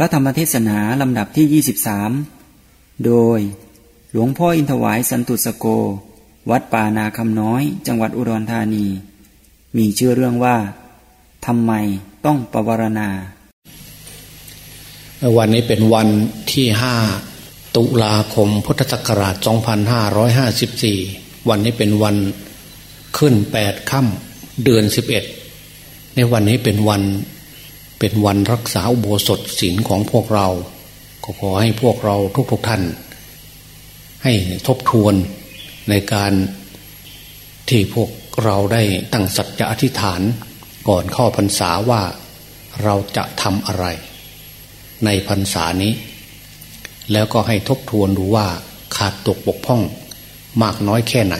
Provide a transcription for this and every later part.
ระธรรมเทศนาลำดับที่ 23 โดย หลวงพ่ออินทวายสันตุสโก วัดป่านาคำน้อย จังหวัดอุดรธานี มีชื่อเรื่องว่าทำไมต้องปวารณา วันนี้เป็นวันที่ห้าตุลาคมพุทธศักราช 2554 วันนี้เป็นวันขึ้นแปดค่ำเดือน 11 ในวันนี้เป็นวัน เป็นวันรักษาอุโบสถศีลของพวกเรา ก็ขอให้พวกเราทุกๆทท่าน ให้ทบทวนในการที่พวกเราได้ตั้งสัจจะอธิษฐานก่อนเข้าพรรษาว่าเราจะทำอะไร ในพรรษานี้ แล้วก็ให้ทบทวนดูว่าขาดตกบกพร่องมากน้อยแค่ไหน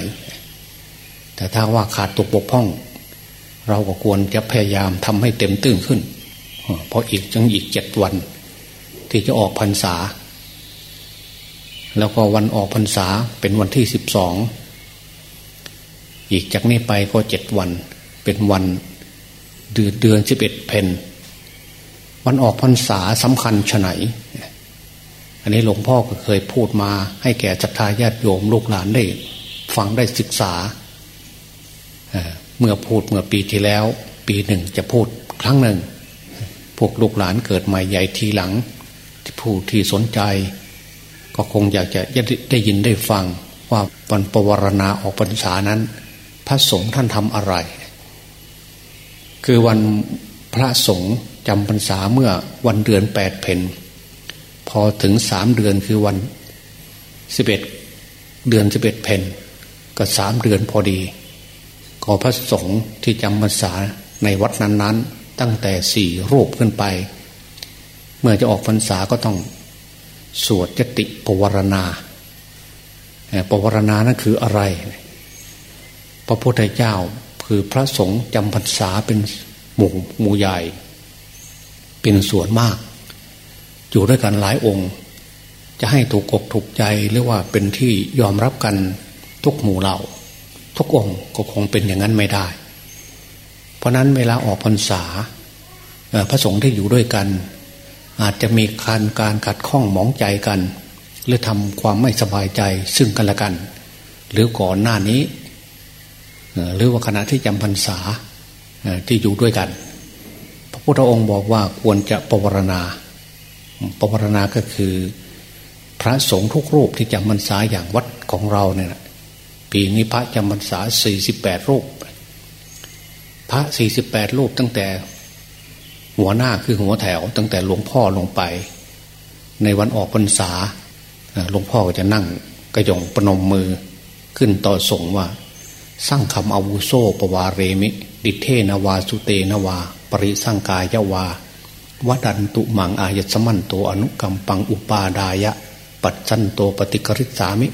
แต่ถ้าว่าขาดตกบกพร่อง เราก็ควรจะพยายามทำให้เต็มตื้นขึ้น เพราะอีกจังอีกเจ็ดวัน ที่จะออกพรรษา แล้วก็วันออกพรรษาเป็นวันที่สิบสองอีกจากนี้ไปก็เจ็ดวัน เป็นวันเดือนเดือนสิบเอ็ดเพนวันออกพรรษาสำคัญชไหน อันนี้หลวงพ่อก็เคยพูดมาให้แก่จัตตาญาติโยมลูกหลานได้ฟังได้ศึกษาเมื่อพูดเมื่อปีที่แล้ว ปีหนึ่งจะพูดครั้งหนึ่ง พวกลูกหลานเกิดใหม่ใหญ่ทีหลัง ผู้ที่สนใจ ก็คงอยากจะได้ยินได้ฟังว่าวันปวารณาออกพรรษานั้น พระสงฆ์ท่านทำอะไร คือวันพระสงฆ์จำพรรษาเมื่อวันเดือนแปดเพนพอถึงสามเดือนคือวันสิบเอ็ดเดือนสิบเอ็ดเพนก็สามเดือนพอดีก็พระสงฆ์ที่จำพรรษาในวัดนั้นๆ ตั้งแต่สี่รูปขึ้นไป เมื่อจะออกพรรษาก็ต้องสวดจติปวารณาปวารณานั่นคืออะไร พระพุทธเจ้าคือพระสงฆ์จำพรรษาเป็นหมู่หมู่ใหญ่ เป็นส่วนมาก อยู่ด้วยกันหลายองค์ จะให้ถูกอกถูกใจหรือว่าเป็นที่ยอมรับกันทุกหมู่เหล่า ทุกองค์ก็คงเป็นอย่างนั้นไม่ได้ เพราะนั้นเวลาออกพรรษา พระสงฆ์ที่อยู่ด้วยกัน อาจจะมีการการขัดข้องหมองใจกัน หรือทำความไม่สบายใจซึ่งกันและกัน หรือก่อนหน้านี้หรือว่าขณะที่จำพรรษาที่อยู่ด้วยกัน พระพุทธองค์บอกว่าควรจะปวารณาปวารณาก็คือพระสงฆ์ทุกรูปที่จำพรรษาอย่างวัดของเราเนี่ยปีนี้พระจำพรรษาสี่สิบแปดรูป พระสี่สิบแปดรูปตั้งแต่ หัวหน้าคือหัวแถว ตั้งแต่หลวงพ่อลงไป ในวันออกพรรษาหลวงพ่อก็จะนั่งกระยงปนมมือขึ้นต่อส่งว่า สร้างคำอาวุโสปวาเรมิ ดิเทนวาสุเตนวา ปริสังกายาวาวัดันตุมังอายสมันโตอนุกรรมปังอุปาดายะ ปัจจันโตปฏิกริษามิ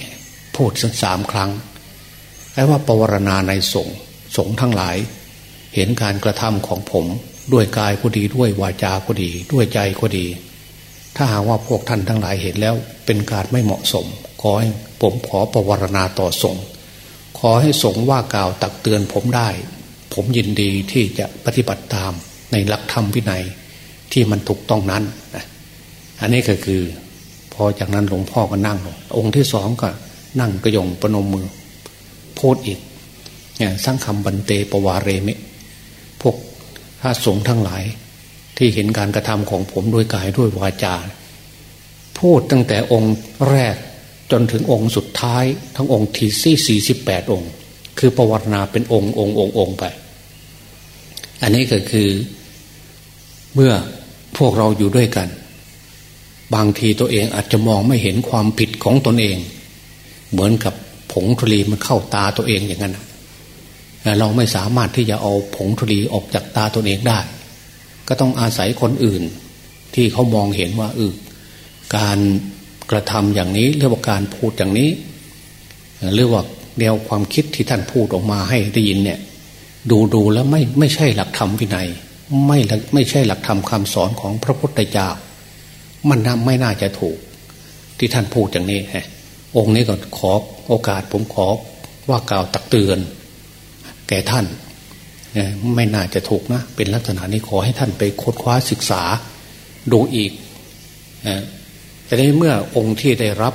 พูดสักสามครั้งแปลว่าปวารณาในสงสงทั้งหลาย เห็นการกระทำของผม ด้วยกายก็ดีด้วยวาจาก็ดี ด้วยใจก็ดี ถ้าหากว่าพวกท่านทั้งหลายเห็นแล้ว เป็นการไม่เหมาะสม ขอให้ผมขอประวรณาต่อสงขอให้สงว่ากล่าวตักเตือนผมได้ ผมยินดีที่จะปฏิบัติตามในหลักธรรมวินัยที่มันถูกต้องนั้น อันนี้ก็คือ พอจากนั้นหลวงพ่อก็นั่งลงองค์ที่สองก็นั่งกระยงประนมมือพูดอีกเนี่ยสร้างคำบันเตปวาเรมิพวก ระสงฆ์ทั้งหลาย ที่เห็นการกระทำของผมด้วยกายด้วยวาจา พูดตั้งแต่องค์แรกจนถึงองค์สุดท้าย ทั้งองค์ที่สี่สี่สิบแปดองค์ คือประวัตินาเป็นองค์องค์องค์องค์ไป อันนี้ก็คือเมื่อพวกเราอยู่ด้วยกัน บางทีตัวเองอาจจะมองไม่เห็นความผิดของตนเอง เหมือนกับผงทุลีมันเข้าตาตัวเองอย่างนั้น เราไม่สามารถที่จะเอาผงธุลีออกจากตาตนเองได้ ก็ต้องอาศัยคนอื่น ที่เขามองเห็นว่าเออการกระทำอย่างนี้เรียกว่าการพูดอย่างนี้เรียกว่าแนวความคิดที่ท่านพูดออกมาให้ได้ยินเนี่ย ดูดูแล้วไม่ไม่ใช่หลักธรรมวินัย ไม่ไม่ใช่หลักธรรมคาสอนของพระพุทธเจ้ามันน่าไม่น่าจะถูก ที่ท่านพูดอย่างนี้ฮะองค์นี้ก็ขอโอกาสผมขอว่ากล่าวตักเตือน แก่ท่านไม่น่าจะถูกนะ เป็นลักษณะนี้ขอให้ท่านไปค้นคว้าศึกษาดูอีกแต่ในเมื่อองค์ที่ได้รับ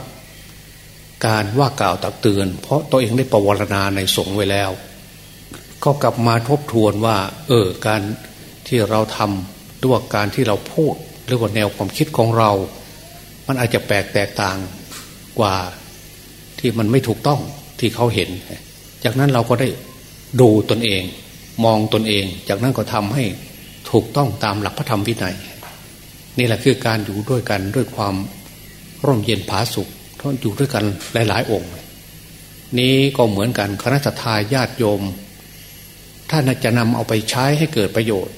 การว่ากล่าวตักเตือน เพราะตัวเองได้ประวรณาในสงฆ์ไว้แล้ว ก็กลับมาทบทวนว่า เออการที่เราทำด้วยการที่เราพูด หรือว่าแนวความคิดของเรา มันอาจจะแปลกแตกต่างกว่าที่มันไม่ถูกต้องที่เขาเห็น จากนั้นเราก็ได้ ดูตนเอง มองตนเอง จากนั้นก็ทำให้ถูกต้องตามหลักพระธรรมวินัย นี่แหละคือการอยู่ด้วยกันด้วยความร่มเย็นผาสุขท่านอยู่ด้วยกันหลาย ๆ องค์ นี้ก็เหมือนกันคณะทาญาติโยม ท่านจะนำเอาไปใช้ให้เกิดประโยชน์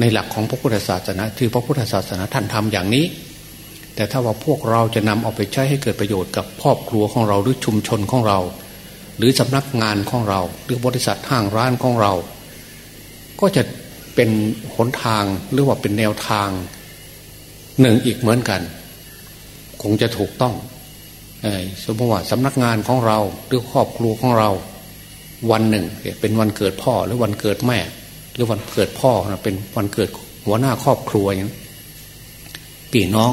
ในหลักของพระพุทธศาสนา คือพระพุทธศาสนาท่านทำอย่างนี้ แต่ถ้าว่าพวกเราจะนำเอาไปใช้ให้เกิดประโยชน์กับครอบครัวของเราหรือชุมชนของเรา รือสำนักงานของเรา หรือบริษัทห้างร้านของเรา ก็จะเป็นหนทางหรือว่าเป็นแนวทางหนึ่งอีกเหมือนกัน คงจะถูกต้องสมมติว่าสำนักงานของเราหรือครอบครัวของเรา วันหนึ่งเป็นวันเกิดพ่อหรือวันเกิดแม่ หรือวันเกิดพ่อนะเป็นวันเกิดหัวหน้าครอบครัวอย่างปีน้อง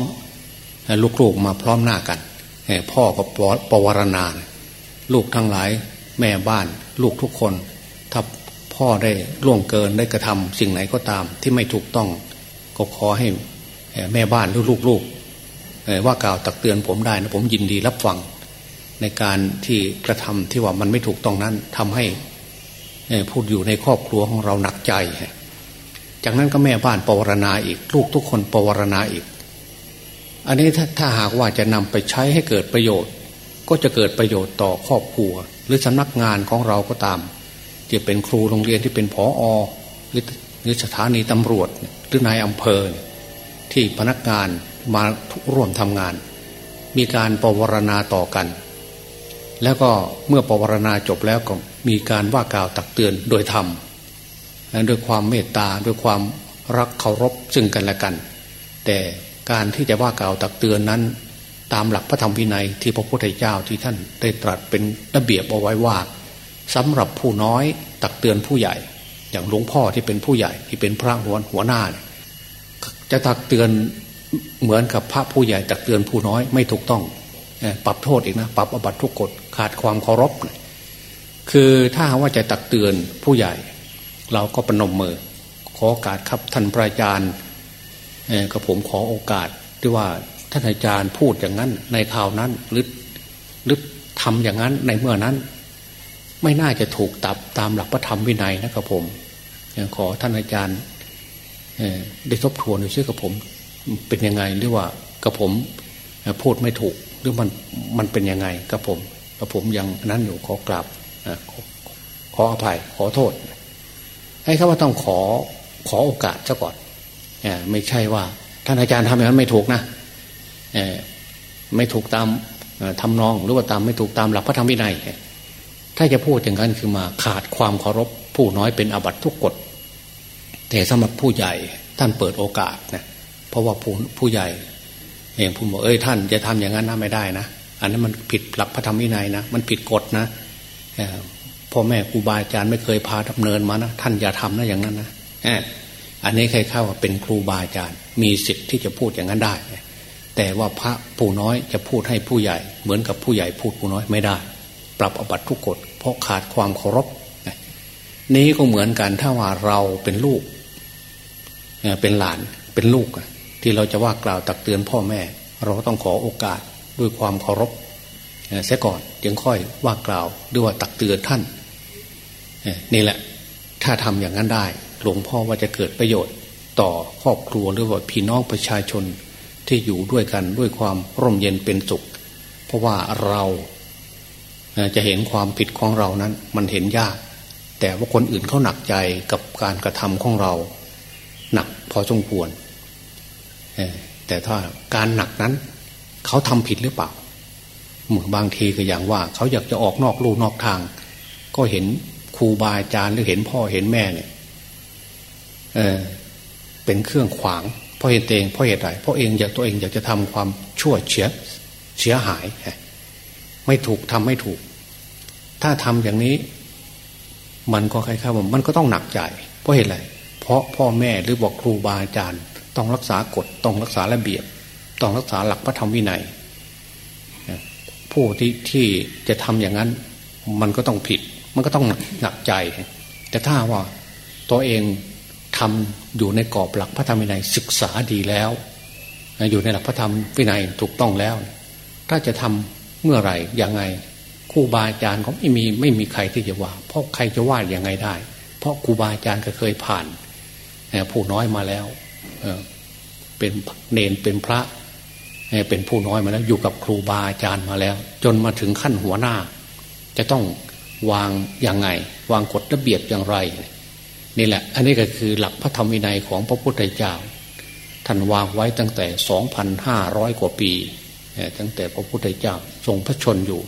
ลูกๆมาพร้อมหน้ากันพ่อก็ปวารณา ลูกทั้งหลาย แม่บ้าน ลูกทุกคน ถ้าพ่อได้ล่วงเกินได้กระทำสิ่งไหนก็ตามที่ไม่ถูกต้อง ก็ขอให้แม่บ้านหรือลูกๆว่ากล่าวตักเตือนผมได้นะผมยินดีรับฟังในการที่กระทำที่ว่ามันไม่ถูกต้องนั้นทำให้พูดอยู่ในครอบครัวของเราหนักใจ จากนั้นก็แม่บ้านปวารณาอีก ลูกทุกคนปวารณาอีก อันนี้ถ้าถ้าหากว่าจะนำไปใช้ให้เกิดประโยชน์ ก็จะเกิดประโยชน์ต่อครอบครัว หรือสำนักงานของเราก็ตามจะเป็นครูโรงเรียนที่เป็นผออหรือหรือสถานีตำรวจหรือนายอำเภอ ที่พนักงานมาร่วมทำงาน มีการปวารณาต่อกัน แล้วก็เมื่อปวารณาจบแล้วก็มีการว่ากล่าวตักเตือนโดยธรรมด้วยความเมตตาด้วยความรักเคารพซึ่งกันและกัน แต่การที่จะว่ากล่าวตักเตือนนั้น ตามหลักพระธรรมวินัยที่พระพุทธเจ้าที่ท่านได้ตรัสเป็นระเบียบเอาไว้ว่าสำหรับผู้น้อยตักเตือนผู้ใหญ่ อย่างหลวงพ่อที่เป็นผู้ใหญ่ที่เป็นพระหัวหัวหน้า จะตักเตือนเหมือนกับพระผู้ใหญ่ตักเตือนผู้น้อยไม่ถูกต้องปรับโทษอีกนะปรับอบัตทุกกฎขาดความเคารพคือถ้าว่าจะตักเตือนผู้ใหญ่ เราก็ปนมมือ ขอโอกาสครับท่านพระอาจารย์กับผมขอโอกาสที่ว่า ท่านอาจารย์พูดอย่างนั้น ในข่าวนั้นหรือหรือทำอย่างนั้นในเมื่อนั้น ไม่น่าจะถูกตับตามหลักพระธรรมวินัยนะครับผมขอท่านอาจารย์ได้ทบทวนดูชื่อกับผม เป็นยังไงหรือว่ากับผมพูดไม่ถูกหรือมันมันเป็นยังไงกับผมกับผมยังนั้นอยู่ขอกราบขออภัย ขอโทษ ให้เขาว่าต้องขอขอโอกาสซะก่อนไม่ใช่ว่า ท่านอาจารย์ทำอย่างนั้นไม่ถูกนะ ไม่ถูกตามทำนองหรือว่าตามไม่ถูกตามหลักพระธรรมวินัย ถ้าจะพูดอย่างนั้นคือมาขาดความเคารพ ผู้น้อยเป็นอบัตทุกกฎ แต่สำหรับผู้ใหญ่ท่านเปิดโอกาสนะเพราะว่าผู้ผู้ใหญ่เองพูดบอกเอ้ยท่านจะทำอย่างนั้นนะไม่ได้นะอันนั้นมันผิดหลักพระธรรมวินัยนะมันผิดกฎนะพ่อแม่ครูบาอาจารย์ไม่เคยพาดำเนินมานะท่านอย่าทำนะอย่างนั้นนะอันนี้ใครเข้าเป็นครูบาอาจารย์ มีสิทธิ์ที่จะพูดอย่างนั้นได้ แต่ว่าพระผู้น้อยจะพูดให้ผู้ใหญ่ เหมือนกับผู้ใหญ่พูดผู้น้อยไม่ได้ ปรับอบัตทุกกฎเพราะขาดความเคารพนี้ก็เหมือนกันถ้าว่าเราเป็นลูกเป็นหลานเป็นลูกที่เราจะว่ากล่าวตักเตือนพ่อแม่ เราต้องขอโอกาสด้วยความเคารพเสียก่อนยังค่อยว่ากล่าวด้วยว่าตักเตือนท่านนี่แหละ ถ้าทำอย่างนั้นได้ หลวงพ่อว่าจะเกิดประโยชน์ ต่อครอบครัวหรือว่าพี่น้องประชาชน ที่อยู่ด้วยกันด้วยความร่มเย็นเป็นสุข เพราะว่าเราจะเห็นความผิดของเรานั้น มันเห็นยาก แต่ว่าคนอื่นเขาหนักใจกับการกระทำของเรา หนักพอสมควรแต่ถ้าการหนักนั้น เขาทำผิดหรือเปล่าบางทีก็อย่างว่า เขาอยากจะออกนอกลู่นอกทาง ก็เห็นครูบาอาจารย์หรือเห็นพ่อเห็นแม่เนี่ยเเป็นเครื่องขวาง เพราะเหตุเองเพราะเหตุใดเพราะเองอยากตัวเองอยากจะทำความชั่วเฉียเสียหาย ไม่ถูกทำไม่ถูก ถ้าทำอย่างนี้ มันก็คล้ายๆว่ามันก็ต้องหนักใจ เพราะเหตุอะไรเพราะพ่อแม่หรือบอกครูบาอาจารย์ ต้องรักษากฎต้องรักษาระเบียบ ต้องรักษาหลักพระธรรมวินัยผู้ที่ที่จะทำอย่างนั้น มันก็ต้องผิด มันก็ต้องหนักใจ แต่ถ้าว่าตัวเอง ทำอยู่ในกรอบหลักพระธรรมวินัยศึกษาดีแล้ว อยู่ในหลักพระธรรมวินัยถูกต้องแล้ว ถ้าจะทำเมื่อไหร่ยังไงครูบาอาจารย์เขาไม่มีไม่มีใครที่จะว่า เพราะใครจะว่าอย่างไงได้ เพราะครูบาอาจารย์ก็เคยผ่านผู้น้อยมาแล้วเป็นเนนเป็นพระเป็นผู้น้อยมาแล้วอยู่กับครูบาอาจารย์มาแล้ว จนมาถึงขั้นหัวหน้า จะต้องวางอย่างไง วางกฎระเบียบอย่างไร นี่แหละ อันนี้ก็คือหลักพระธรรมวินัยของพระพุทธเจ้า ท่านวางไว้ตั้งแต่สองพันห้าร้อยกว่าปี ตั้งแต่พระพุทธเจ้าทรงพระชนอยู่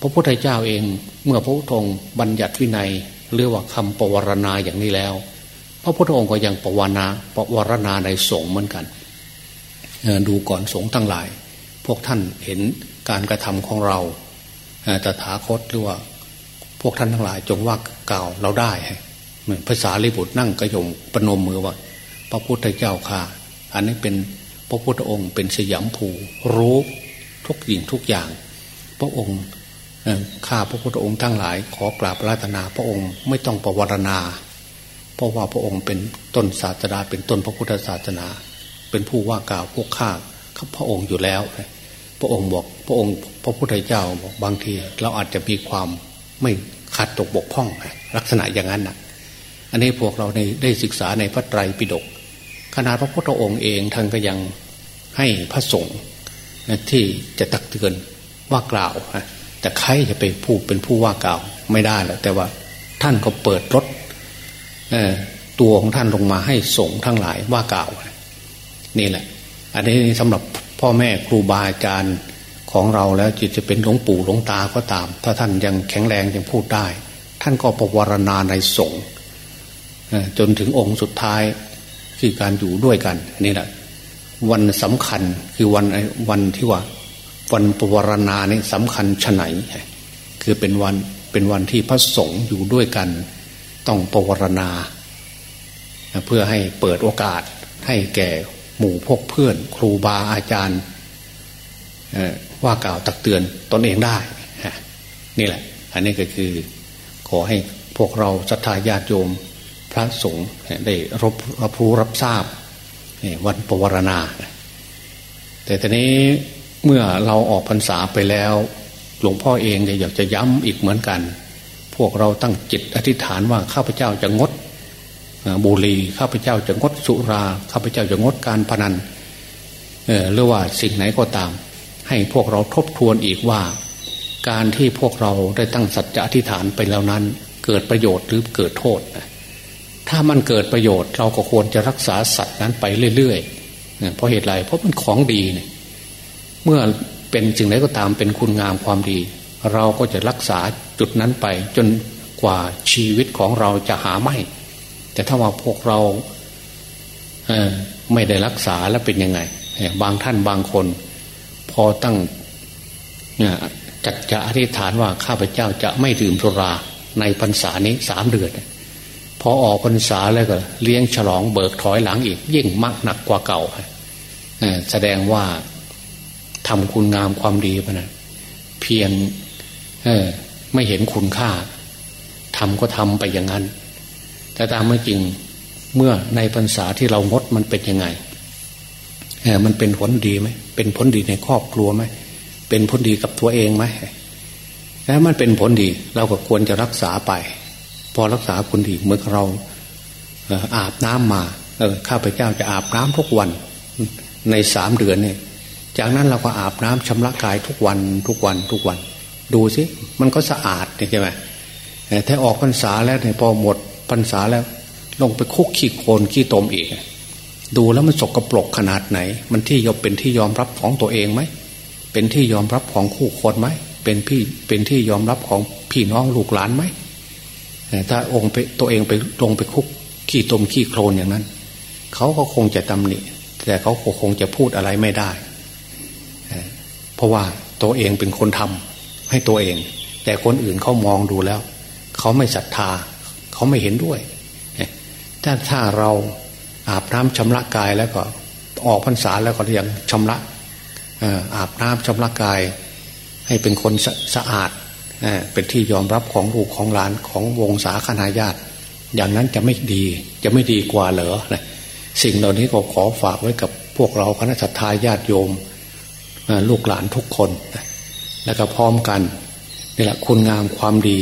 พระพุทธเจ้าเองเมื่อพระพุทธองค์บัญญัติวินัยเรียกว่าคำปวารณาอย่างนี้แล้ว พระพุทธองค์ก็ยังปวารณาปวารณาในสงฆ์เหมือนกันดูก่อนสงฆ์ทั้งหลาย พวกท่านเห็นการกระทำของเราตถาคตหรือว่า วกท่านทั้งหลายจงว่ากล่าวเราได้เหมือนภาษาลิบุตรนั่งกระยงปนมมือว่า พระพุทธเจ้าค่ะ อันนี้เป็นพระพุทธองค์เป็นสยามภูรู้ทุกสิ่งทุกอย่าง พระองค์ข้าพระพุทธองค์ทั้งหลาย ขอกราบราตนาพระองค์ไม่ต้องประวรณา เพราะว่าพระองค์เป็นต้นศาสนาเป็นต้นพระพุทธศาสนา เป็นผู้ว่ากล่าวพวกข้าข้าพระองค์อยู่แล้ว พระองค์บอกพระองค์พระพุทธเจ้าบอกบางที เราอาจจะมีความไม่ ขาดตกบกพร่อง ลักษณะอย่างนั้นนะอันนี้พวกเราได้ศึกษาในพระไตรปิฎกขณะพระพุทธองค์เองท่านก็ยังให้พระสงฆ์ที่จะตักเตือนว่ากล่าวแต่ใครจะไปพูดเป็นผู้ว่ากล่าวไม่ได้แล้วแต่ว่าท่านก็เปิดรถตัวของท่านลงมาให้สงฆ์ทั้งหลายว่ากล่าวนี่แหละ อันนี้สำหรับพ่อแม่ครูบาอาจารย์ ของเราแล้วจิตจะเป็นหลวงปู่หลวงตาก็ตาม ถ้าท่านยังแข็งแรงยังพูดได้ ท่านก็ประวรณาในสงฆ์จนถึงองค์สุดท้ายคือการอยู่ด้วยกันนี่แหละวันสำคัญคือวันวันที่ว่า วันปวารณาเนี่ยสำคัญชไหน คือเป็นวันเป็นวันที่พระสงฆ์อยู่ด้วยกัน ต้องปวารณา เพื่อให้เปิดโอกาสให้แก่หมู่พวกเพื่อน ครูบาอาจารย์ ว่ากล่าวตักเตือนตนเองได้นี่แหละ อันนี้ก็คือขอให้พวกเราศรัทธาญาติโยมพระสงฆ์ได้รับรับรู้รับทราบวันปวารณา แต่ทีนี้เมื่อเราออกพรรษาไปแล้ว หลวงพ่อเองอยากจะย้ำอีกเหมือนกัน พวกเราตั้งจิตอธิษฐานว่าข้าพเจ้าจะงดบุหรี่ข้าพเจ้าจะงดสุรา ข้าพเจ้าจะงดการพนันหรือว่าสิ่งไหนก็ตาม ให้พวกเราทบทวนอีกว่า การที่พวกเราได้ตั้งสัจจะอธิษฐานไปแล้วนั้น เกิดประโยชน์หรือเกิดโทษ ถ้ามันเกิดประโยชน์ เราก็ควรจะรักษาสัตว์นั้นไปเรื่อยๆเพราะเหตุไรเพราะมันของดีเนี่ยเมื่อเป็นสิ่งไหนก็ตามเป็นคุณงามความดี เราก็จะรักษาจุดนั้นไป จนกว่าชีวิตของเราจะหาไม่ แต่ถ้าว่าพวกเราเไม่ได้รักษาแล้วเป็นยังไง บางท่านบางคน พอตั้งจัดจะอธิษฐานว่าข้าพเจ้าจะไม่ดื่มสุราในพรรษานี้สามเดือนพอออกพรรษาแล้วก็เลี้ยงฉลองเบิกถอยหลังอีก ยิ่งมากหนักกว่าเก่าแสดงว่าทำคุณงามความดีไปนะเพียงไม่เห็นคุณค่าทำก็ทำไปอย่างนั้น แต่ตามไม่จริงเมื่อในพรรษาที่เรางดมันเป็นยังไง มันเป็นผลดีไหมเป็นผลดีในครอบครัวไหมเป็นผลดีกับตัวเองไหมแล้วมันเป็นผลดี เราก็ควรจะรักษาไป พอรักษาผลดีเมื่อเราอาบน้ำมา เออข้าพเจ้าจะอาบน้ำทุกวันในสามเดือนเนี่ย จากนั้นเราก็อาบน้ำชำระกายทุกวันทุกวันทุกวัน ดูสิมันก็สะอาดใช่ไหมถ้าออกพรรษาแล้วเนี่ยพอหมดพรรษาแล้ว ลงไปคุกขี้โคลนขี้ตมอีก ดูแล้วมันสกรปรกขนาดไหน มันที่ยอมเป็นที่ยอมรับของตัวเองไหม เป็นที่ยอมรับของคู่คนไหม เป็นพี่เป็นที่ยอมรับของพี่น้องลูกหลานไหมถ้าองค์ไปตัวเองไปลงไปคุกขี้ตมขี้โคลนอย่างนั้น เขาก็คงจะตำหนิแต่เขาคงจะพูดอะไรไม่ได้ เพราะว่าตัวเองเป็นคนทำให้ตัวเอง แต่คนอื่นเขามองดูแล้ว เขาไม่ศรัทธา เขาไม่เห็นด้วยถ้าถ้าเรา อาบน้ำชำระกายแล้วก็ออกพรรษาแล้วก็ยังชำระอาบน้ำชำระกาย ให้เป็นคนสสะอาดเป็นที่ยอมรับของลูกของหลานของวงศาคณาญาติ อย่างนั้นจะไม่ดีจะไม่ดีกว่าเหรอสิ่งเหล่านี้ก็ขอฝากไว้กับพวกเราคณะสัตยาญาติโยมลูกหลานทุกคน แล้วก็พร้อมกันนี่แหละคุณงามความดี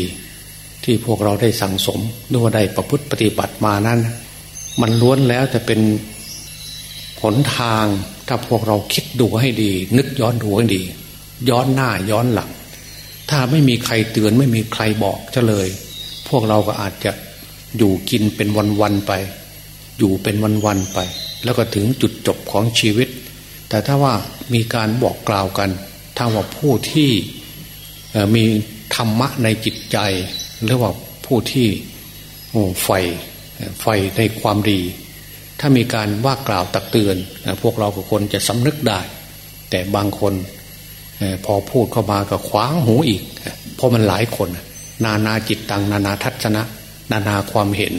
ที่พวกเราได้สั่งสมด้วยได้ประพฤติปฏิบัติมานั้น มันล้วนแล้วจะเป็นหนทางถ้าพวกเราคิดดูให้ดี นึกย้อนดูให้ดี ย้อนหน้าย้อนหลัง ถ้าไม่มีใครเตือนไม่มีใครบอกจะเลย พวกเราก็อาจจะอยู่กินเป็นวันๆไป อยู่เป็นวันๆไป แล้วก็ถึงจุดจบของชีวิต แต่ถ้าว่ามีการบอกกล่าวกัน ถ้าว่าผู้ที่มีธรรมะในจิตใจหรือว่าผู้ที่ไฟ ไฟในความดี ถ้ามีการว่ากล่าวตักเตือน พวกเราก็คนจะสำนึกได้ แต่บางคนพอพูดเข้ามาก็คว้างหูอีก เพราะมันหลายคน นานาจิตตัง นานาทัศนะ นานาความเห็น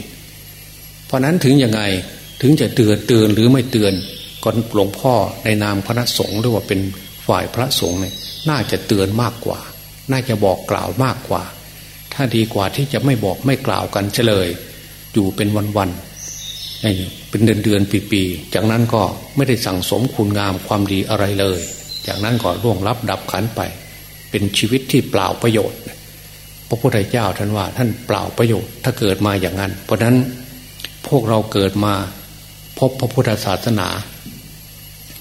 เพราะนั้นถึงยังไงถึงจะเตือนเตือนหรือไม่เตือนก็หลวงพ่อในนามคณะสงฆ์หรือว่าเป็นฝ่ายพระสงฆ์เนี่ยน่าจะเตือนมากกว่า น่าจะบอกกล่าวมากกว่า ถ้าดีกว่าที่จะไม่บอกไม่กล่าวกันเฉลย อยู่เป็นวันๆเป็นเดือนเดือนปีๆจากนั้นก็ไม่ได้สั่งสมคุณงามความดีอะไรเลย จากนั้นก็ร่วงรับดับขันไป เป็นชีวิตที่เปล่าประโยชน์ พระพุทธเจ้าท่านว่า ท่านเปล่าประโยชน์ถ้าเกิดมาอย่างนั้น เพราะนั้นพวกเราเกิดมาพบพระพุทธศาสนา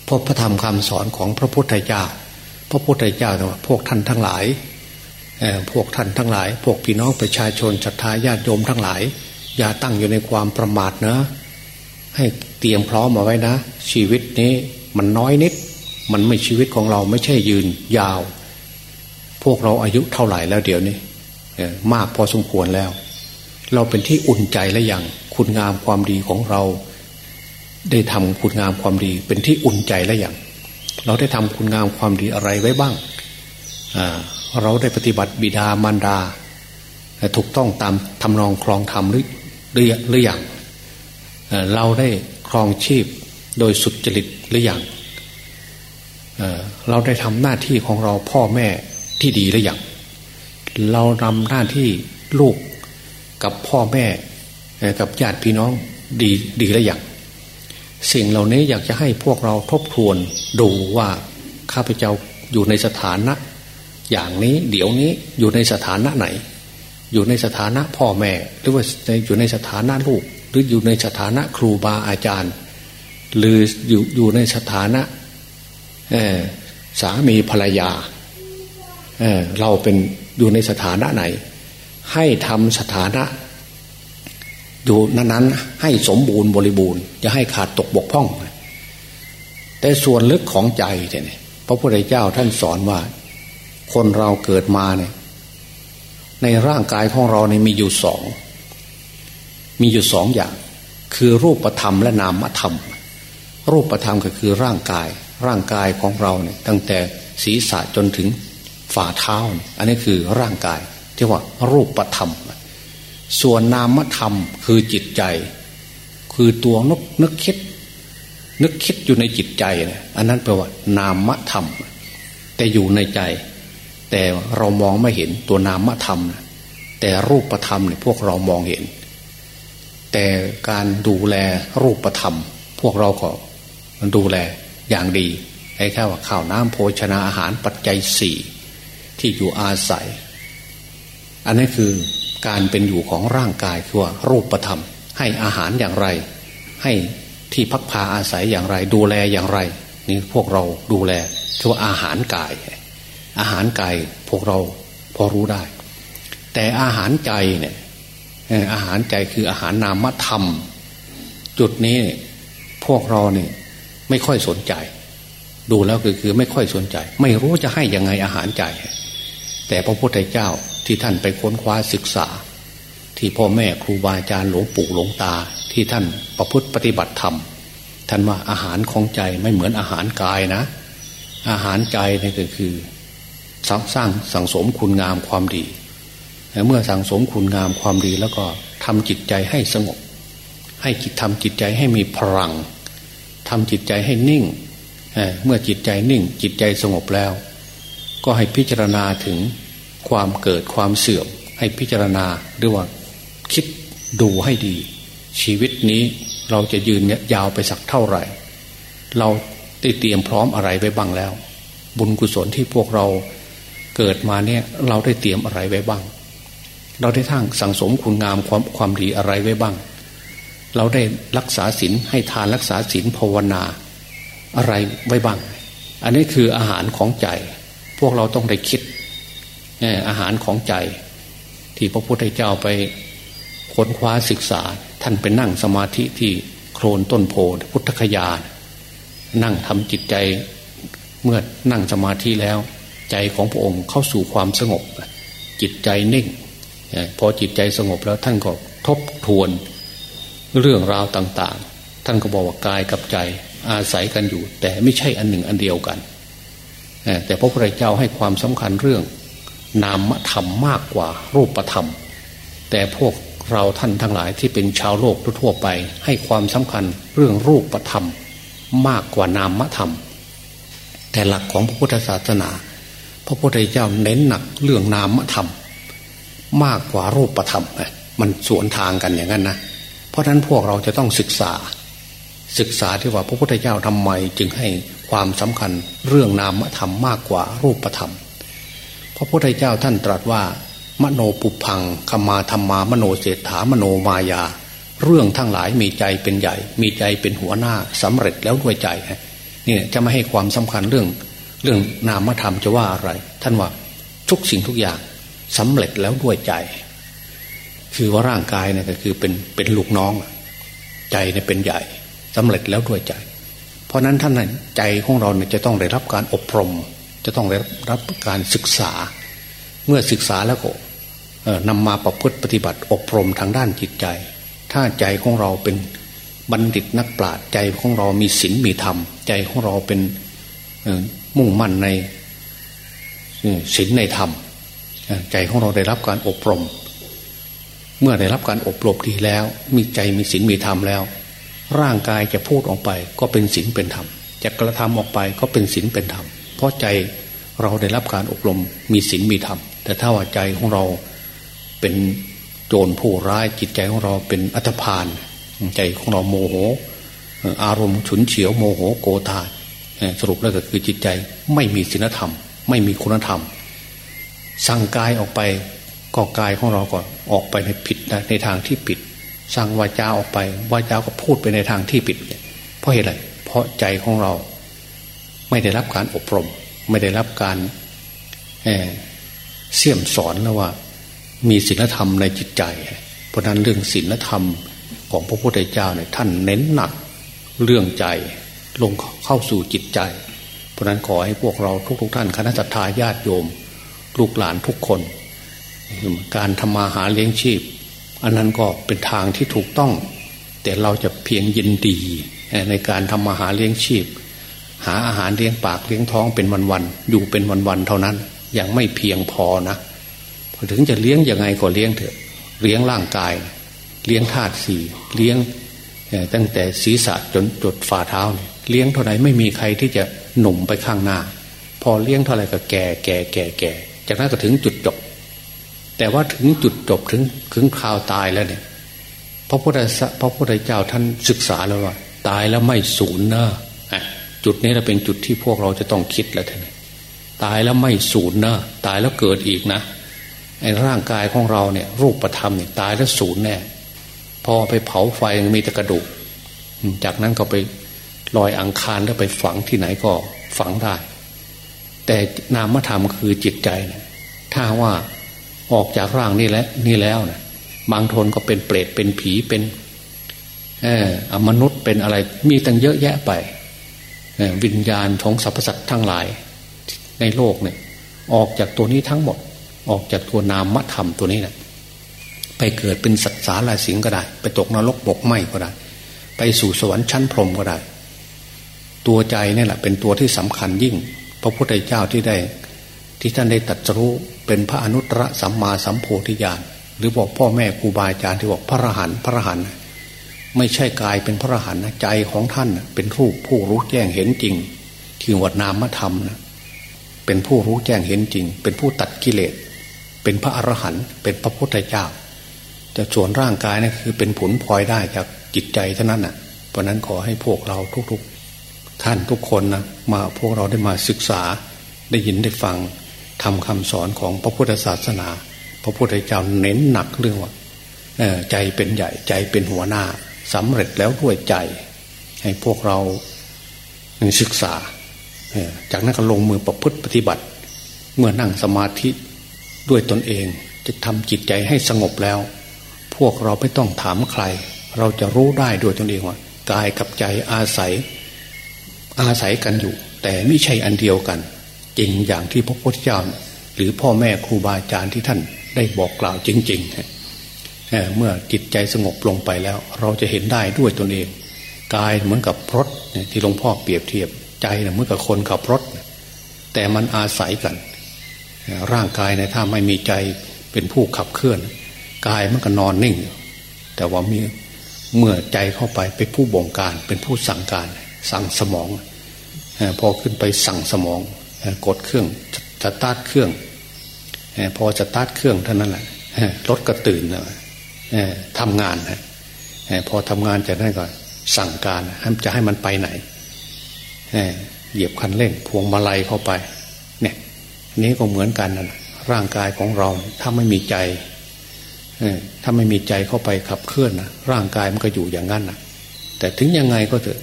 พบพระธรรมคำสอนของพระพุทธเจ้า พระพุทธเจ้าว่าพวกท่านทั้งหลายพวกท่านทั้งหลาย พวกพี่น้องประชาชนศรัทธาญาติโยมทั้งหลาย อย่าตั้งอยู่ในความประมาทนะ ให้เตรียมพร้อมมาไว้นะ ชีวิตนี้มันน้อยนิด มันไม่ชีวิตของเราไม่ใช่ยืนยาว พวกเราอายุเท่าไหร่แล้วเดี๋ยวนี้มากพอสมควรแล้ว เราเป็นที่อุ่นใจและอย่างคุณงามความดีของเรา ได้ทำคุณงามความดี เป็นที่อุ่นใจและอย่างเราได้ทำคุณงามความดีอะไรไว้บ้างเราได้ปฏิบัติบิดามารดา ถูกต้องตามทำนองครองธรรมหรือ หรือหรือย่างเราได้ครองชีพโดยสุดจริตหรืออย่างเราได้ทำหน้าที่ของเราพ่อแม่ที่ดีหรืออย่างเราทำหน้าที่ลูกกับพ่อแม่กับญาติพี่น้องดีดีหรืออย่างสิ่งเหล่านี้อยากจะให้พวกเราทบทวนดูว่าข้าพเจ้าอยู่ในสถานะ อย่างนี้เดี๋ยวนี้อยู่ในสถานะไหน อยู่ในสถานะพ่อแม่ หรือว่าอยู่ในสถานะลูก หรืออยู่ในสถานะครูบาอาจารย์ หรืออยู่อยู่ในสถานะสามีภรรยาเเราเป็นอยู่ในสถานะไหน ให้ทำสถานะอยู่นั้นๆให้สมบูรณ์บริบูรณ์จะให้ขาดตกบกพร่อง แต่ส่วนลึกของใจเนี่ยพระพุทธเจ้าท่านสอนว่า คนเราเกิดมาเนี่ย ในร่างกายของเราเนี่ยมีอยู่สอง มีอยู่สองอย่าง คือรูปธรรมและนามธรรม รูปธรรมก็คือร่างกาย ร่างกายของเราเนี่ยตั้งแต่ศีรษะจนถึงฝ่าเท้า อันนี้คือร่างกายที่ว่ารูปธรรม ส่วนนามธรรมคือจิตใจ คือตัวนึกนึกคิด นึกคิดอยู่ในจิตใจเนี่ยอันนั้นแปลว่านามธรรม แต่อยู่ในใจ แต่เรามองไม่เห็นตัวนามธรรมแต่รูปธรรมเนี่ยพวกเรามองเห็น แต่การดูแลรูปธรรม พวกเราก็มันดูแลอย่างดีไอ้แค่ว่าข้าวน้ำโภชนาอาหารปัจจัยสี่ที่อยู่อาศัย อันนี้คือการเป็นอยู่ของร่างกายคือว่ารูปธรรม ให้อาหารอย่างไร ให้ที่พักพาอาศัยอย่างไร ดูแลอย่างไร นี่พวกเราดูแลคือว่าอาหารกาย อาหารกายพวกเราพอรู้ได้ แต่อาหารใจเนี่ยอาหารใจคืออาหารนามธรรม จุดนี้พวกเราเนี่ยไม่ค่อยสนใจ ดูแล้วคือคือไม่ค่อยสนใจ ไม่รู้จะให้ยังไงอาหารใจ แต่พระพุทธเจ้าที่ท่านไปค้นคว้าศึกษา ที่พ่อแม่ครูบาอาจารย์หลวงปู่หลวงตาที่ท่านประพฤติปฏิบัติธรรมท่านว่าอาหารของใจไม่เหมือนอาหารกายนะ อาหารใจนี่ก็คือ สร้างสังสมคุณงามความดี เมื่อสังสมคุณงามความดีแล้วก็ทำจิตใจให้สงบ ให้จิตทำจิตใจให้มีพลังทำจิตใจให้นิ่งเเมื่อจิตใจนิ่ง จิตใจสงบแล้ว ก็ให้พิจารณาถึงความเกิดความเสื่อม ให้พิจารณาหรือว่าคิดดูให้ดี ชีวิตนี้เราจะยืนยาวไปสักเท่าไหร่ เราได้เตรียมพร้อมอะไรไว้บ้างแล้ว บุญกุศลที่พวกเรา เกิดมาเนี่ยเราได้เตรียมอะไรไว้บ้าง เราได้ทั้งสังสมคุณงามความความดีอะไรไว้บ้าง เราได้รักษาศีลให้ทานรักษาศีลภาวนาอะไรไว้บ้าง อันนี้คืออาหารของใจ พวกเราต้องได้คิดอาหารของใจ ที่พระพุทธเจ้าไปค้นคว้าศึกษา ท่านไปนั่งสมาธิที่โคลนต้นโพพุทธคยา นั่งทำจิตใจเมื่อนั่งสมาธิแล้ว ใจของพระองค์เข้าสู่ความสงบ จิตใจนิ่ง พอจิตใจสงบแล้วท่านก็ทบทวนเรื่องราวต่างๆ ท่านก็บอกว่ากายกับใจอาศัยกันอยู่ แต่ไม่ใช่อันหนึ่งอันเดียวกัน แต่พระพุทธเจ้าให้ความสำคัญเรื่อง นามธรรมมากกว่ารูปธรรม แต่พวกเราท่านทั้งหลายที่เป็นชาวโลกทั่วไป ให้ความสำคัญเรื่องรูปธรรม มากกว่านามธรรม แต่หลักของพระพุทธศาสนา พระพุทธเจ้าเน้นหนักเรื่องนามธรรม มากกว่ารูปธรรมมันสวนทางกันอย่างนั้นนะเพราะฉะนั้นพวกเราจะต้องศึกษา ศึกษาที่ว่าพระพุทธเจ้าทำไมจึงให้ความสำคัญเรื่องนามธรรมมากกว่ารูปธรรม พระพุทธเจ้าท่านตรัสว่า มโนปุพังขมาธรรมามโนเศรษฐามโนมายา เรื่องทั้งหลายมีใจเป็นใหญ่ มีใจเป็นหัวหน้าสำเร็จแล้วด้วยใจนี่จะไม่ให้ความสำคัญเรื่อง เรื่องนามธรรมจะว่าอะไร ท่านว่าทุกสิ่งทุกอย่างสำเร็จแล้วด้วยใจ คือว่าร่างกายเนี่ยก็คือเป็นเป็นลูกน้อง ใจเนี่ยเป็นใหญ่สำเร็จแล้วด้วยใจ เพราะนั้นท่านใจของเราเนี่ยจะต้องได้รับการอบรม จะต้องได้รับการศึกษา เมื่อศึกษาแล้วก็นำมาประพฤติปฏิบัติอบรมทางด้านจิตใจ ถ้าใจของเราเป็นบัณฑิตนักปราชญ์ใจของเรามีศีลมีธรรม ใจของเราเป็น มุ่งมั่นในศีลในธรรม ใจของเราได้รับการอบรม เมื่อได้รับการอบรมดีแล้ว มีใจมีศีลมีธรรมแล้ว ร่างกายจะพูดออกไป ก็เป็นศีลเป็นธรรมจะกระทำออกไปก็เป็นศีลเป็นธรรมเพราะใจเราได้รับการอบรมมีศีลมีธรรม แต่ถ้าว่าใจของเราเป็นโจรผู้ร้ายจิตใจของเราเป็นอัตภาน ใจของเราโมโห อารมณ์ฉุนเฉียวโมโหโกธา สรุปแล้วก็คือจิตใจไม่มีศีลธรรม ไม่มีคุณธรรม สั่งกายออกไปก็กายของเราก็ออกไปในผิดในทางที่ผิด สั่งวาจาออกไปวาจาก็พูดไปในทางที่ผิด เพราะเหตุอะไรเพราะใจของเรา ไม่ได้รับการอบรม ไม่ได้รับการเเสี่ยมสอนแล้วว่า มีศีลธรรมในจิตใจ เพราะนั้นเรื่องศีลธรรมของพระพุทธเจ้าเนี่ยท่านเน้นหนักเรื่องใจ ลงเข้าสู่จิตใจ เพราะนั้นขอให้พวกเราทุกๆทท่านคณะสัตยาญาติโยม ลูกหลานทุกคน การทำมาหาเลี้ยงชีพ อันนั้นก็เป็นทางที่ถูกต้อง แต่เราจะเพียงยินดีในการทำมาหาเลี้ยงชีพ หาอาหารเลี้ยงปากเลี้ยงท้องเป็นวันๆอยู่เป็นวันๆเท่านั้น ยังไม่เพียงพอนะพอถึงจะเลี้ยงยังไงก็เลี้ยงเถอะ เลี้ยงร่างกาย เลี้ยงธาตุสี่เลี้ยงตั้งแต่ศีรษะจนจดฝ่าเท้าเเลี้ยงเท่าไหร่ไม่มีใครที่จะหนุ่มไปข้างหน้า พอเลี้ยงเท่าไหร่ก็แก่แก่แก่แก่จากนั้นก็ถึงจุดจบ แต่ว่าถึงจุดจบถึงถึงคราวตายแล้วเนี่ยพระพุทธพระพุทธเจ้าท่านศึกษาแล้วว่า ตายแล้วไม่สูญเนะจุดนี้เราเป็นจุดที่พวกเราจะต้องคิดแล้วท่านตายแล้วไม่สูญเนะตายแล้วเกิดอีกนะไอ้ร่างกายของเราเนี่ย รูปธรรมเนี่ยตายแล้วสูญแน่พอไปเผาไฟมีแต่กระดูก จากนั้นก็ไป ลอยอังคารแล้วไปฝังที่ไหนก็ฝังได้ แต่นามธรรมคือจิตใจเนี่ยถ้าว่าออกจากร่างนี่แล้วนี่แล้วนะบางทนก็เป็นเปรตเป็นผีเป็นเออมนุษย์เป็นอะไร มีตั้งเยอะแยะไปวิญญาณของสรรพสัตว์ทั้งหลาย ในโลกเนี่ย ออกจากตัวนี้ทั้งหมด ออกจากตัวนามธรรมตัวนี้นะไปเกิดเป็นสัตว์สาราสิงก็ได้ ไปตกนรกบกไหมก็ได้ ไปสู่สวรรค์ชั้นพรหมก็ได้ ตัวใจนี่แหละเป็นตัวที่สำคัญยิ่ง พระพุทธเจ้าที่ได้ ที่ท่านได้ตัดรู้เป็นพระอนุตตรสัมมาสัมโพธิญาณหรือบอกพ่อแม่ครูบาอาจารย์ที่บอกพระรหันพระรหันไม่ใช่กายเป็นพระอรหันต์นะใจของท่านเป็นรูปผู้รู้แจ้งเห็นจริงคือวัดนามธรรมนะเป็นผู้รู้แจ้งเห็นจริง เป็นผู้ตัดกิเลส เป็นพระอรหันต์เป็นพระพุทธเจ้าแต่ส่วนร่างกายนะั่นคือเป็นผลพลอยได้จากจิตใจเท่านั้นนะ่ะเพราะนั้นขอให้พวกเราทุกๆ ท่านทุกคนนะมาพวกเราได้มาศึกษาได้ยินได้ฟังทำคำสอนของพระพุทธศาสนา พระพุทธเจ้าเน้นหนักเรื่องว่าใจเป็นใหญ่ใจเป็นหัวหน้าสำเร็จแล้วด้วยใจ ให้พวกเราศึกษา จากนั้นก็ลงมือประพฤติปฏิบัติ เมื่อนั่งสมาธิด้วยตนเอง จะทำจิตใจให้สงบแล้ว พวกเราไม่ต้องถามใคร เราจะรู้ได้ด้วยตนเองว่ากายกับใจอาศัย อาศัยกันอยู่ แต่ไม่ใช่อันเดียวกัน จริงอย่างที่พระพุทธเจ้าหรือพ่อแม่ครูบาอาจารย์ที่ท่านได้บอกกล่าวจริงๆเมื่อจิตใจสงบลงไปแล้ว เราจะเห็นได้ด้วยตนเอง กายเหมือนกับรถที่หลวงพ่อเปรียบเทียบใจเหมือนกับคนขับรถ แต่มันอาศัยกัน ร่างกายในถ้าไม่มีใจเป็นผู้ขับเคลื่อน กายมันก็นอนนิ่ง แต่ว่ามีเมื่อใจเข้าไปเป็นผู้บงการเป็นผู้สั่งการ สั่งสมองพอขึ้นไปสั่งสมองกดเครื่องจะตาร์ทเครื่องพอจะตาร์ทเครื่องเท่านั้นแหละรถก็ตื่นทำงานพอทำงานจากนั้นก็สั่งการจะให้มันไปไหนเหยียบคันเร่งพวงมาลัยเข้าไป เนี่ยนี้ก็เหมือนกันนะร่างกายของเราถ้าไม่มีใจถ้าไม่มีใจเข้าไปขับเคลื่อนนะร่างกายมันก็อยู่อย่างนั้นนะแต่ถึงยังไงก็เถอะ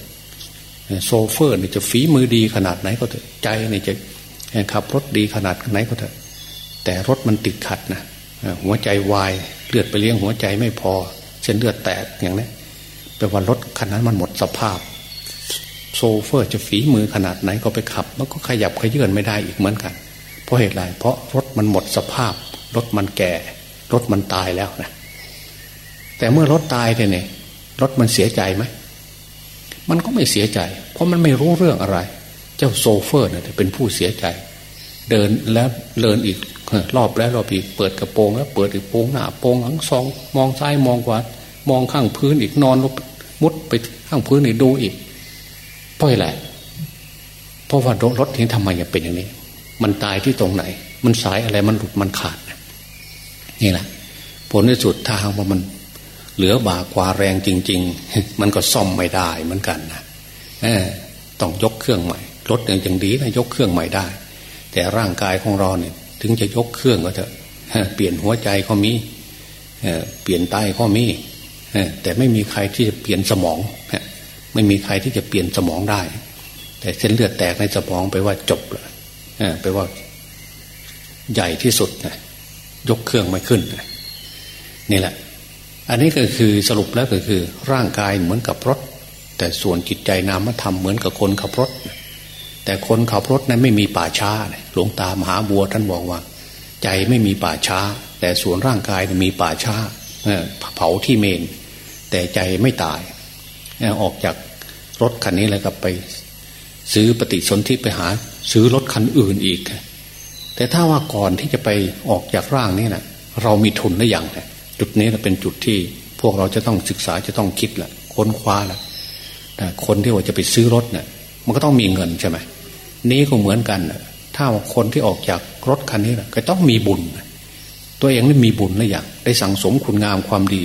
โซเฟอร์เนี่ยจะฝีมือดีขนาดไหนก็เถอะใจเนี่ยจะขับรถดีขนาดไหนก็เถอะแต่รถมันติดขัดนะหัวใจวายเลือดไปเลี้ยงหัวใจไม่พอเส้นเลือดแตกอย่างนี้แปลว่ารถคันนั้นมันหมดสภาพ โซเฟอร์จะฝีมือขนาดไหนก็ไปขับ มันก็ขยับขยื่นไม่ได้อีกเหมือนกัน เพราะเหตุไรเพราะรถมันหมดสภาพ รถมันแก่ รถมันตายแล้วนะแต่เมื่อรถตายเนี่ยรถมันเสียใจไหม มันก็ไม่เสียใจ เพราะมันไม่รู้เรื่องอะไร เจ้าโซเฟอร์เนี่ยเป็นผู้เสียใจ เดินแล้วเดินอีกรอบแล้วรอบอีกเปิดกระโปรงแล้ว เปิดอีกโปรงหน้าโปรงหลังซองมองซ้ายมองขวามองข้างพื้นอีกนอนลงมุดไปข้างพื้นอีกดูอีกเพราะอะไรเพราะว่ารถนี้ทำไมยังเป็นอย่างนี้ มันตายที่ตรงไหน มันสายอะไรมันหลุดมันขาดนี่แหละผลในสุดทางว่ามัน เหลือบากว่าแรงจริง ๆ มันก็ซ่อมไม่ได้เหมือนกันนะต้องยกเครื่องใหม่รถอย่างอย่างดีนะยกเครื่องใหม่ได้ แต่ร่างกายของเราเนี่ยถึงจะยกเครื่องก็เถอะเปลี่ยนหัวใจก็มีเปลี่ยนไตก็มีแต่ไม่มีใครที่จะเปลี่ยนสมองไม่มีใครที่จะเปลี่ยนสมองได้ แต่เส้นเลือดแตกในสมองไปว่าจบเลยไปว่าใหญ่ที่สุดนะยกเครื่องไม่ขึ้นนี่แหละ อันนี้ก็คือสรุปแล้วก็คือ ร่างกายเหมือนกับรถ แต่ส่วนจิตใจนามธรรมเหมือนกับคนขับรถ แต่คนขับรถนั้นไม่มีป่าช้าหลวงตามหาบัวท่านบอกว่า ใจไม่มีป่าช้า แต่ส่วนร่างกายมีป่าช้าเผาที่เมน แต่ใจไม่ตาย ออกจากรถคันนี้แล้วก็ไป ซื้อปฏิสนธิไปหา ซื้อรถคันอื่นอีก แต่ถ้าว่าก่อนที่จะไปออกจากร่างนี้นะเรามีทุนหรือยัง จุดนี้เป็นจุดที่พวกเราจะต้องศึกษาจะต้องคิดละค้นคว้าละคนที่ว่าจะไปซื้อรถเนี่ยมันก็ต้องมีเงินใช่ไหมนี้ก็เหมือนกันถ้าคนที่ออกจากรถคันนี้นะก็ต้องมีบุญ ตัวเองนี่มีบุญหรือยังได้สั่งสมคุณงามความดี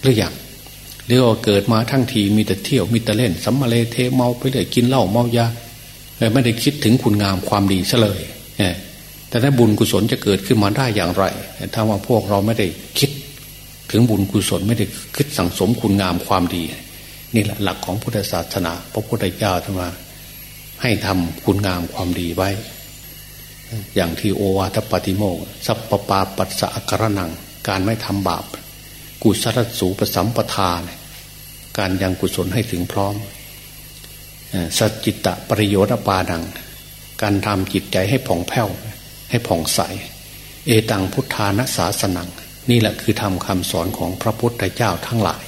หรือยังเรียกว่าเกิดมาทั้งทีมีแต่เที่ยวมีแต่เล่นสัมมาเลเทเมาไปเลยกินเหล้าเมายาไม่ได้คิดถึงคุณงามความดีซะเลยแต่ถ้าบุญกุศลจะเกิดขึ้นมาได้อย่างไรถ้าว่าพวกเราไม่ได้คิด ถึงบุญกุศลไม่ได้คิดสั่งสมคุณงามความดี นี่แหละหลักของพุทธศาสนาพระพุทธเจ้าท่านมาให้ทำคุณงามความดีไว้ อย่างที่โอวาทปฏิโมกสัพปปาปัสสะกระนัง การไม่ทำบาป กุศลสูปสัมปทานการยังกุศลให้ถึงพร้อมสัจจิตะประโยชน์ปาดัง การทำจิตใจให้ผ่องแผ้ว ให้ผ่องใส เอตังพุทธานาสาสนัง นี่แหละคือทำคำสอนของพระพุทธเจ้าทั้งหลาย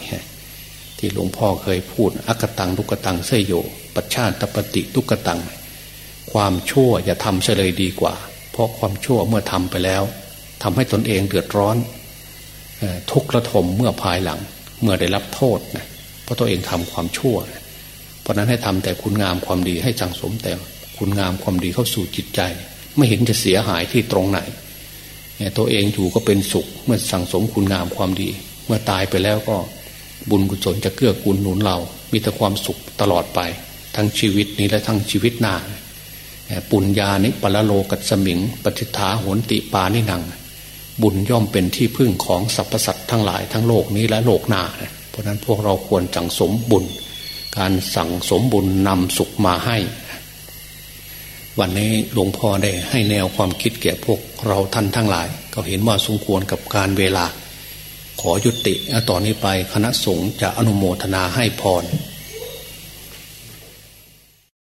ที่หลวงพ่อเคยพูดอักตังทุกตังเสยโย ปัจชาตปฏิทุกตัง ความชั่วอย่าทำเฉลยดีกว่า เพราะความชั่วเมื่อทำไปแล้วทำให้ตนเองเดือดร้อน ทุกข์ระทมเมื่อภายหลังเมื่อได้รับโทษนะราะตัวเองทำความชั่วเพราะนั้นให้ทำแต่คุณงามความดีให้สังสมแต่คุณงามความดีเข้าสู่จิตใจ ไม่เห็นจะเสียหายที่ตรงไหน ตัวเองอยู่ก็เป็นสุข เมื่อสั่งสมคุณงามความดี เมื่อตายไปแล้วก็บุญกุศลจะเกื้อกูลหนุนเรา มีแต่ความสุขตลอดไป ทั้งชีวิตนี้และทั้งชีวิตหน้าปุญญานิปละโลกัสมิง ปฏิฐาโหนติปานิหนัง บุญย่อมเป็นที่พึ่งของสรรพสัตว์ทั้งหลายทั้งโลกนี้และโลกหน้า เพราะนั้นพวกเราควรสั่งสมบุญ การสั่งสมบุญนำสุขมาให้ วันนี้หลวงพ่อได้ให้แนวความคิดแก่พวกเราท่านทั้งหลาย ก็เห็นว่าสมควรกับการเวลา ขอยุติต่อนนี้ไปคณะสงฆ์จะอนุโมทนาให้พร